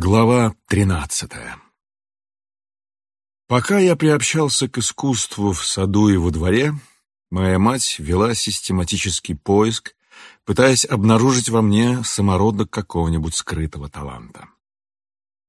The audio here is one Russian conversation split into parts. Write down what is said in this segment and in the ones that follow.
Глава тринадцатая Пока я приобщался к искусству в саду и во дворе, моя мать вела систематический поиск, пытаясь обнаружить во мне самородок какого-нибудь скрытого таланта.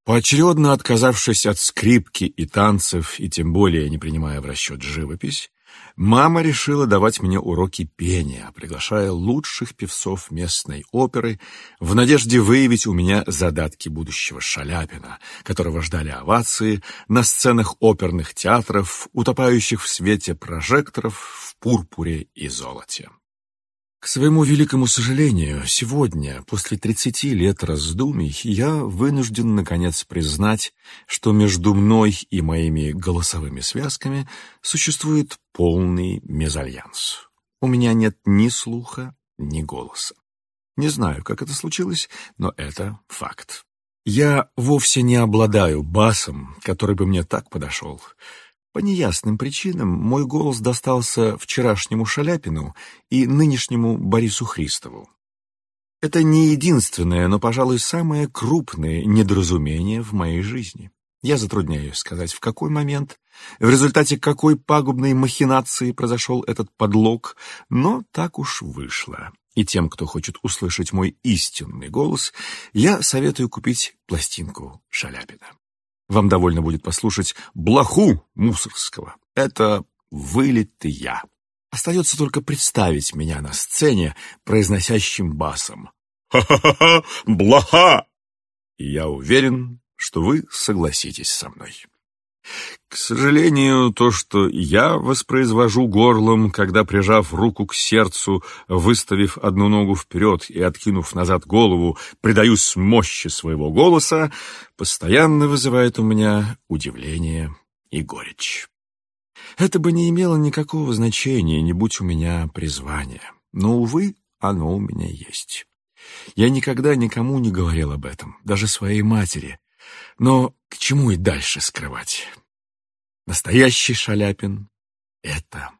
Поочередно отказавшись от скрипки и танцев, и тем более не принимая в расчет живопись, Мама решила давать мне уроки пения, приглашая лучших певцов местной оперы в надежде выявить у меня задатки будущего Шаляпина, которого ждали овации на сценах оперных театров, утопающих в свете прожекторов в пурпуре и золоте. К своему великому сожалению, сегодня, после тридцати лет раздумий, я вынужден наконец признать, что между мной и моими голосовыми связками существует полный мезальянс. У меня нет ни слуха, ни голоса. Не знаю, как это случилось, но это факт. Я вовсе не обладаю басом, который бы мне так подошел. По неясным причинам мой голос достался вчерашнему Шаляпину и нынешнему Борису Христову. Это не единственное, но, пожалуй, самое крупное недоразумение в моей жизни. Я затрудняюсь сказать, в какой момент, в результате какой пагубной махинации произошел этот подлог, но так уж вышло. И тем, кто хочет услышать мой истинный голос, я советую купить пластинку Шаляпина. Вам довольно будет послушать блоху Мусорского. Это вылитый я. Остается только представить меня на сцене, произносящим басом. «Ха-ха-ха! Блоха!» И я уверен, что вы согласитесь со мной. К сожалению, то, что я воспроизвожу горлом, когда, прижав руку к сердцу, выставив одну ногу вперед и откинув назад голову, придаюсь мощи своего голоса, постоянно вызывает у меня удивление и горечь. Это бы не имело никакого значения, не будь у меня призвания. Но, увы, оно у меня есть. Я никогда никому не говорил об этом, даже своей матери, но к чему и дальше скрывать? Настоящий Шаляпин — это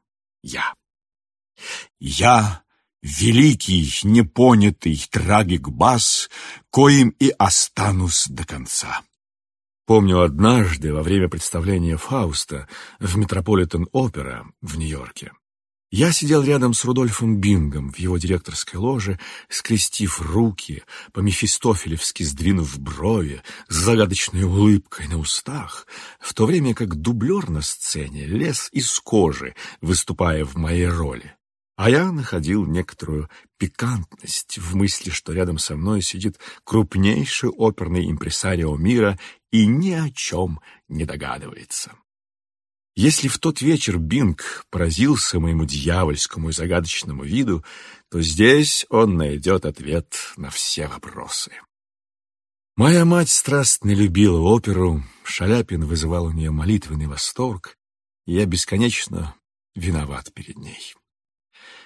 я. Я — великий, непонятый трагик-бас, коим и останусь до конца. Помню однажды во время представления Фауста в Метрополитен-опера в Нью-Йорке я сидел рядом с Рудольфом Бингом в его директорской ложе, скрестив руки, по-мефистофелевски сдвинув брови, с загадочной улыбкой на устах, в то время как дублер на сцене лез из кожи, выступая в моей роли. А я находил некоторую пикантность в мысли, что рядом со мной сидит крупнейший оперный импресарио мира и ни о чем не догадывается. Если в тот вечер Бинг поразился моему дьявольскому и загадочному виду, то здесь он найдет ответ на все вопросы. Моя мать страстно любила оперу, Шаляпин вызывал у нее молитвенный восторг, и я бесконечно виноват перед ней.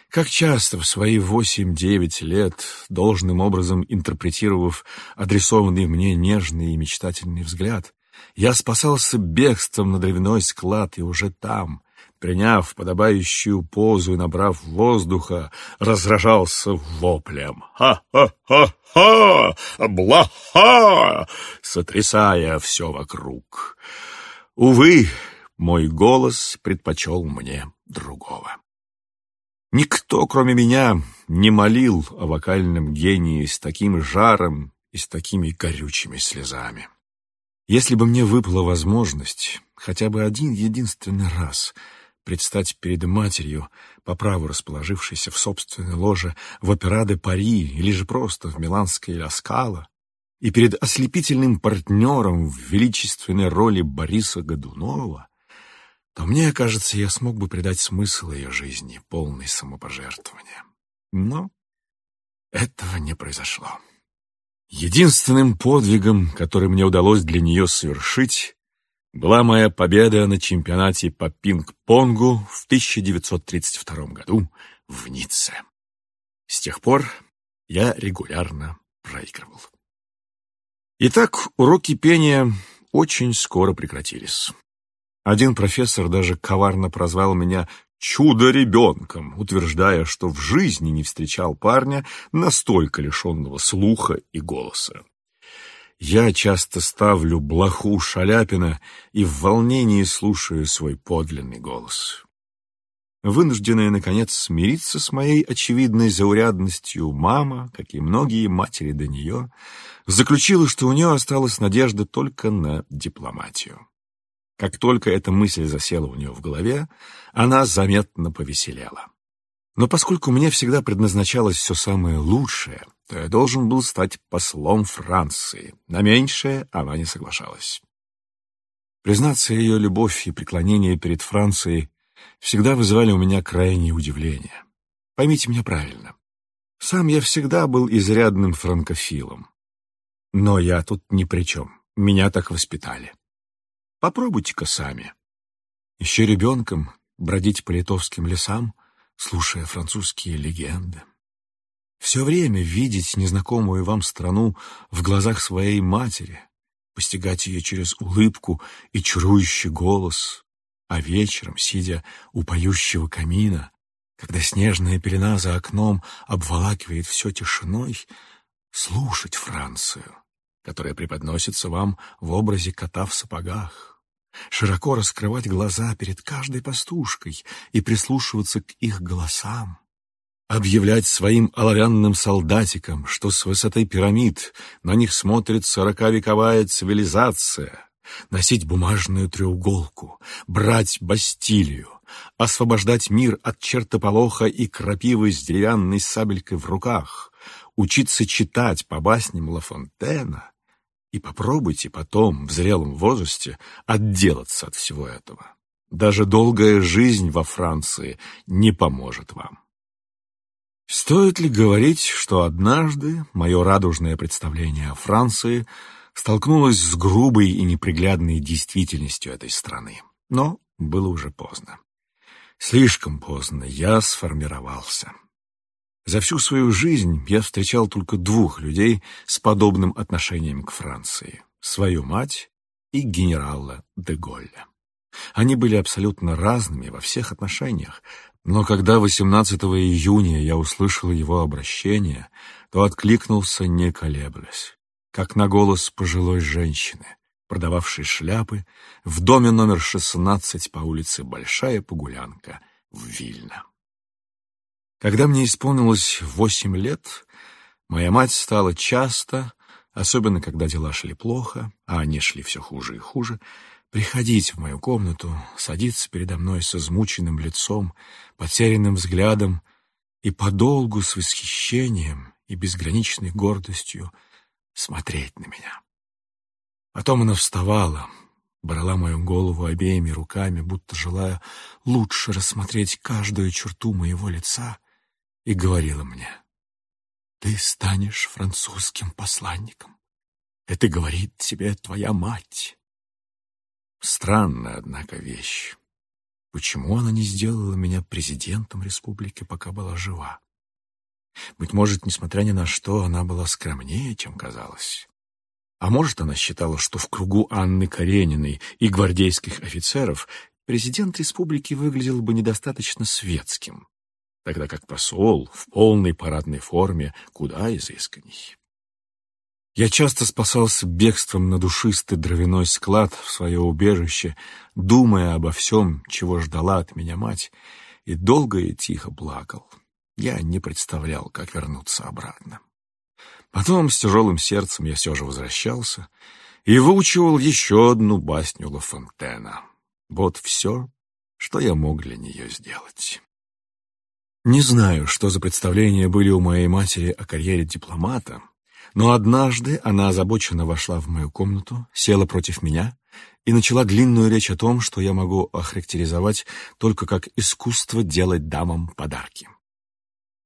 Как часто в свои восемь-девять лет, должным образом интерпретировав адресованный мне нежный и мечтательный взгляд, я спасался бегством на древной склад и уже там, приняв подобающую позу и набрав воздуха, разражался воплем. «Ха-ха-ха-ха! Блаха!» сотрясая все вокруг. Увы, мой голос предпочел мне другого. Никто, кроме меня, не молил о вокальном гении с таким жаром и с такими горючими слезами. Если бы мне выпала возможность хотя бы один единственный раз предстать перед матерью, по праву расположившейся в собственной ложе в опера де Пари или же просто в миланской Ла и перед ослепительным партнером в величественной роли Бориса Годунова, то мне кажется, я смог бы придать смысл ее жизни, полный самопожертвования. Но этого не произошло. Единственным подвигом, который мне удалось для нее совершить, была моя победа на чемпионате по пинг-понгу в 1932 году в Ницце. С тех пор я регулярно проигрывал. Итак, уроки пения очень скоро прекратились. Один профессор даже коварно прозвал меня чудо-ребенком, утверждая, что в жизни не встречал парня, настолько лишенного слуха и голоса. я часто ставлю блоху Шаляпина и в волнении слушаю свой подлинный голос. Вынужденная, наконец, смириться с моей очевидной заурядностью, мама, как и многие матери до нее, заключила, что у нее осталась надежда только на дипломатию. Как только эта мысль засела у нее в голове, она заметно повеселела. Но поскольку мне всегда предназначалось все самое лучшее, то я должен был стать послом Франции. На меньшее она не соглашалась. Признаться, ее любовь и преклонение перед Францией всегда вызывали у меня крайнее удивление. Поймите меня правильно. Сам я всегда был изрядным франкофилом. Но я тут ни при чем. Меня так воспитали. Попробуйте-ка сами. Еще ребенком бродить по литовским лесам, слушая французские легенды. Все время видеть незнакомую вам страну в глазах своей матери, постигать ее через улыбку и чарующий голос, а вечером, сидя у поющего камина, когда снежная пелена за окном обволакивает все тишиной, слушать Францию, которая преподносится вам в образе кота в сапогах, широко раскрывать глаза перед каждой пастушкой и прислушиваться к их голосам, объявлять своим оловянным солдатикам, что с высоты пирамид на них смотрит сороковековая цивилизация, носить бумажную треуголку, брать Бастилию, освобождать мир от чертополоха и крапивы с деревянной сабелькой в руках, учиться читать по басням Ла Фонтена и попробуйте потом, в зрелом возрасте, отделаться от всего этого. Даже долгая жизнь во Франции не поможет вам. Стоит ли говорить, что однажды мое радужное представление о Франции столкнулось с грубой и неприглядной действительностью этой страны? Но было уже поздно. Слишком поздно я сформировался. За всю свою жизнь я встречал только двух людей с подобным отношением к Франции — свою мать и генерала де Голля. Они были абсолютно разными во всех отношениях, но когда 18 июня я услышал его обращение, то откликнулся, не колеблясь, как на голос пожилой женщины, продававшей шляпы в доме номер 16 по улице Большая Погулянка в Вильно. Когда мне исполнилось восемь лет, моя мать стала часто, особенно когда дела шли плохо, а они шли все хуже и хуже, приходить в мою комнату, садиться передо мной с измученным лицом, потерянным взглядом и подолгу с восхищением и безграничной гордостью смотреть на меня. Потом она вставала, брала мою голову обеими руками, будто желая лучше рассмотреть каждую черту моего лица, и говорила мне, «Ты станешь французским посланником. Это говорит тебе твоя мать». Странная, однако, вещь. Почему она не сделала меня президентом республики, пока была жива? Быть может, несмотря ни на что, она была скромнее, чем казалось. А может, она считала, что в кругу Анны Карениной и гвардейских офицеров президент республики выглядел бы недостаточно светским тогда как посол в полной парадной форме куда изысканней. Я часто спасался бегством на душистый дровяной склад в свое убежище, думая обо всем, чего ждала от меня мать, и долго и тихо плакал. Я не представлял, как вернуться обратно. Потом с тяжелым сердцем я все же возвращался и выучивал еще одну басню Ла Фонтена. Вот все, что я мог для нее сделать. Не знаю, что за представления были у моей матери о карьере дипломата, но однажды она озабоченно вошла в мою комнату, села против меня и начала длинную речь о том, что я могу охарактеризовать только как искусство делать дамам подарки.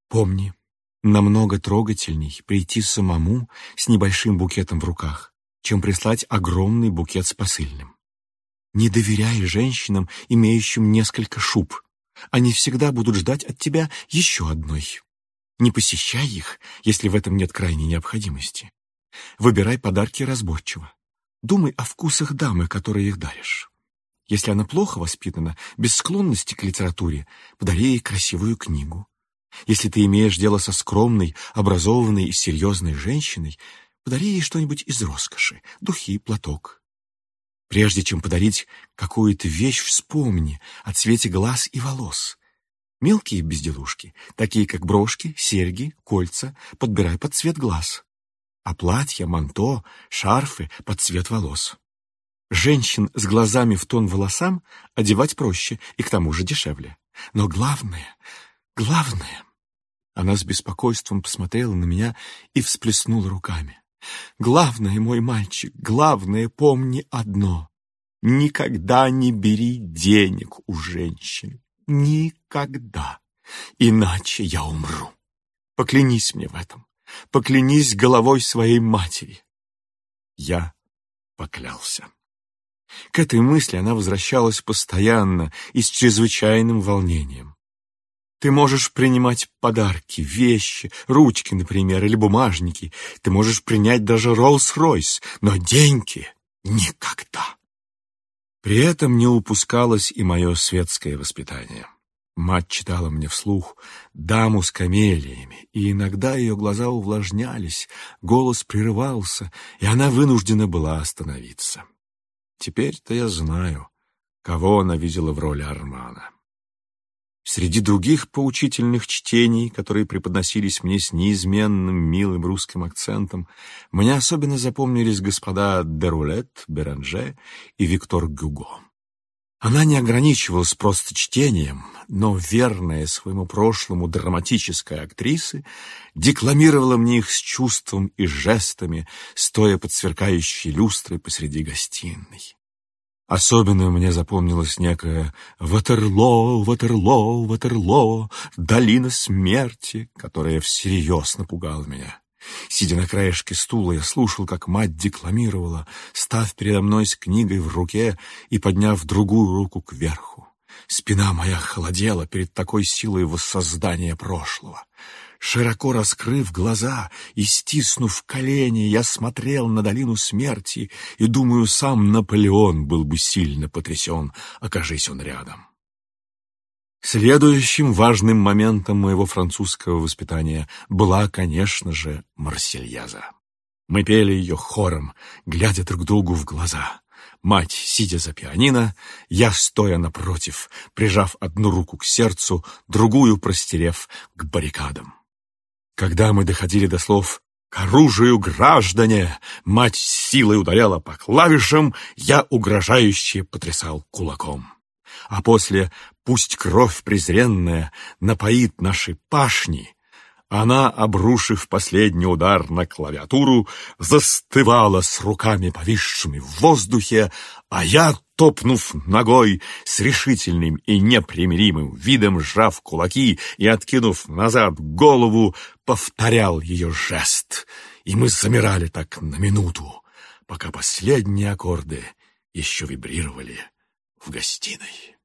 Помни, намного трогательней прийти самому с небольшим букетом в руках, чем прислать огромный букет с посыльным. Не доверяй женщинам, имеющим несколько шуб — они всегда будут ждать от тебя еще одной. Не посещай их, если в этом нет крайней необходимости. Выбирай подарки разборчиво. Думай о вкусах дамы, которой их даришь. Если она плохо воспитана, без склонности к литературе, подари ей красивую книгу. Если ты имеешь дело со скромной, образованной и серьезной женщиной, Подари ей что-нибудь из роскоши, духи, платок. Прежде чем подарить какую-то вещь, вспомни о цвете глаз и волос. Мелкие безделушки, такие как брошки, серьги, кольца, подбирай под цвет глаз. А платья, манто, шарфы под цвет волос. Женщин с глазами в тон волосам одевать проще и к тому же дешевле. Но главное, главное... Она с беспокойством посмотрела на меня и всплеснула руками. Главное, мой мальчик, главное, помни одно. Никогда не бери денег у женщин. Никогда. Иначе я умру. Поклянись мне в этом. Поклянись головой своей матери. Я поклялся. К этой мысли она возвращалась постоянно и с чрезвычайным волнением. Ты можешь принимать подарки, вещи, ручки, например, или бумажники. Ты можешь принять даже Роллс-Ройс, но деньги — никогда. При этом не упускалось и мое светское воспитание. Мать читала мне вслух «Даму с камелиями», и иногда ее глаза увлажнялись, голос прерывался, и она вынуждена была остановиться. Теперь-то я знаю, кого она видела в роли Армана. Среди других поучительных чтений, которые преподносились мне с неизменным милым русским акцентом, мне особенно запомнились господа Дерулет, Беранже и Виктор Гюго. Она не ограничивалась просто чтением, но, верная своему прошлому драматической актрисы, декламировала мне их с чувством и жестами, стоя под сверкающей люстрой посреди гостиной. Особенно мне запомнилось некое «Ватерло, Ватерло, Ватерло, долина смерти», которая всерьез напугала меня. Сидя на краешке стула, я слушал, как мать декламировала, став передо мной с книгой в руке и подняв другую руку кверху. Спина моя холодела перед такой силой воссоздания прошлого. Широко раскрыв глаза и стиснув колени, я смотрел на долину смерти и, думаю, сам Наполеон был бы сильно потрясен, окажись он рядом. Следующим важным моментом моего французского воспитания была, конечно же, Марсельяза. Мы пели ее хором, глядя друг другу в глаза. Мать, сидя за пианино, я, стоя напротив, прижав одну руку к сердцу, другую простерев к баррикадам. Когда мы доходили до слов «К оружию, граждане!» Мать силой ударяла по клавишам, я угрожающе потрясал кулаком. А после «Пусть кровь презренная напоит наши пашни», она, обрушив последний удар на клавиатуру, застывала с руками повисшими в воздухе, а я, топнув ногой, с решительным и непримиримым видом сжав кулаки и откинув назад голову, повторял ее жест. И мы замирали так на минуту, пока последние аккорды еще вибрировали в гостиной.